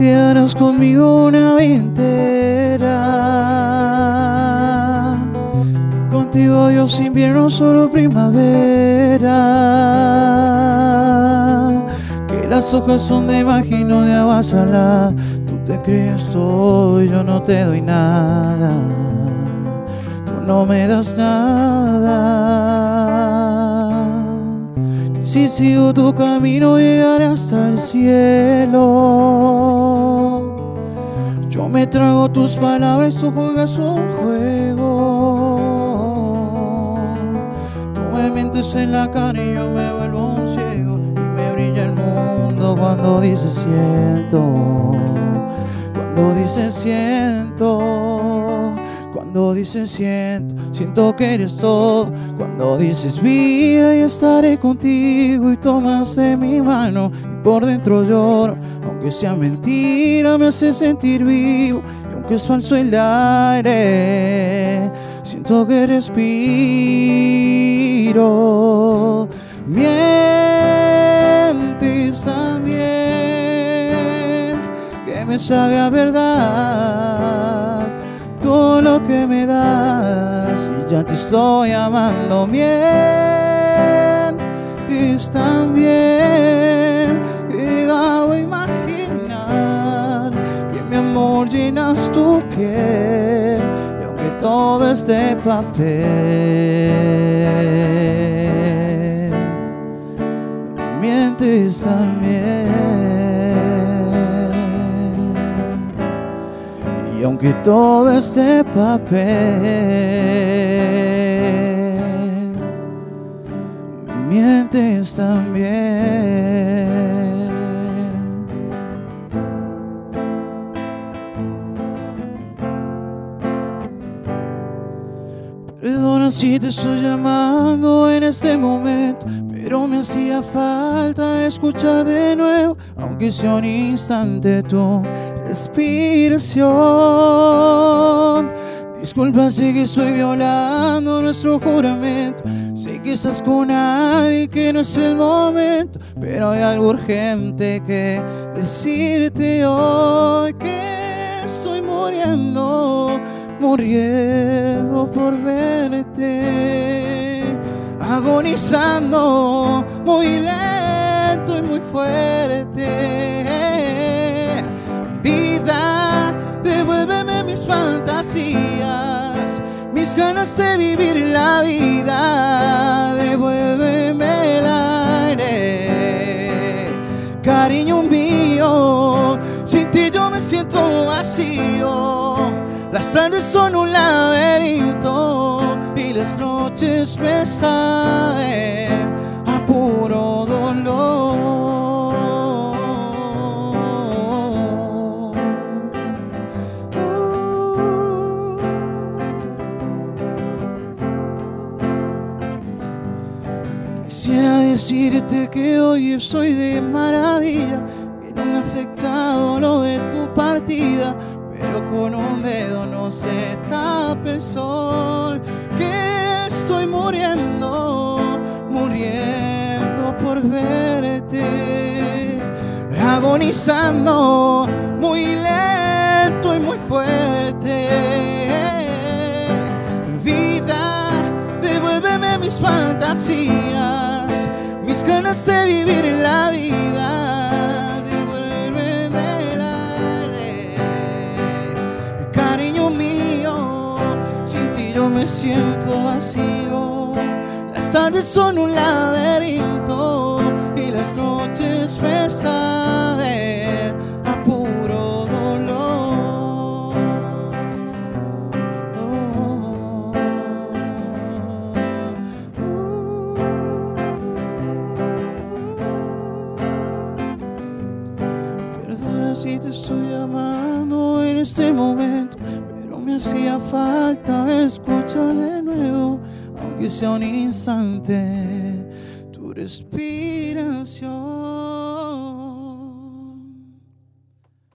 que harás conmigo una vida entera. Contigo Dios invierno solo primavera. Que las hojas son de imagino de agua salada. Tú te crees todo yo no te doy nada. Tú no me das nada. Si sigo tu camino llegaré hasta el cielo. Trago tus palabras, tú juegas un juego. Tú me mientes en la cara y yo me vuelvo un ciego. Y me brilla el mundo cuando dices siento. Cuando dices siento. Cuando dices siento, siento que eres todo. Cuando dices vida y estaré contigo y tomaste mi mano y por dentro lloro. Aunque sea mentira me hace sentir vivo y aunque es falso el aire, siento que respiro. Mientes también, que me sabe a verdad lo que me das y ya te estoy amando mientes también llegado a imaginar que mi amor llenas tu piel y aunque todo es de papel mientes también Y aunque todo es de papel, mientes también. Perdona si te estoy llamando en este momento, pero me hacía falta escuchar de nuevo, aunque sea un instante tu respiración. Disculpa si que estoy violando nuestro juramento. Sé que estás con alguien que no es el momento, pero hay algo urgente que decirte hoy que estoy muriendo, muriendo por verte, agonizando muy lento y muy fuerte. Vida, devuélveme mis fantasías, mis ganas de vivir la vida, devuélveme el aire, cariño mío, sin ti yo me siento vacío, las tardes son un laberinto y las noches me saben a puro dolor. Quisiera decirte que hoy estoy de maravilla, que no me ha afectado lo de tu partida, pero con un dedo no se tapa el sol, que estoy muriendo, muriendo por verte, agonizando muy lento y muy fuerte. Vida, devuélveme mis fantasías, mis ganas de vivir la vida. Me siento vacío. Las tardes son un laberinto y las noches me saben a puro dolor. Perdona si te estoy llamando en este momento, me hacía falta escuchar de nuevo, aunque sea un instante, tu respiración.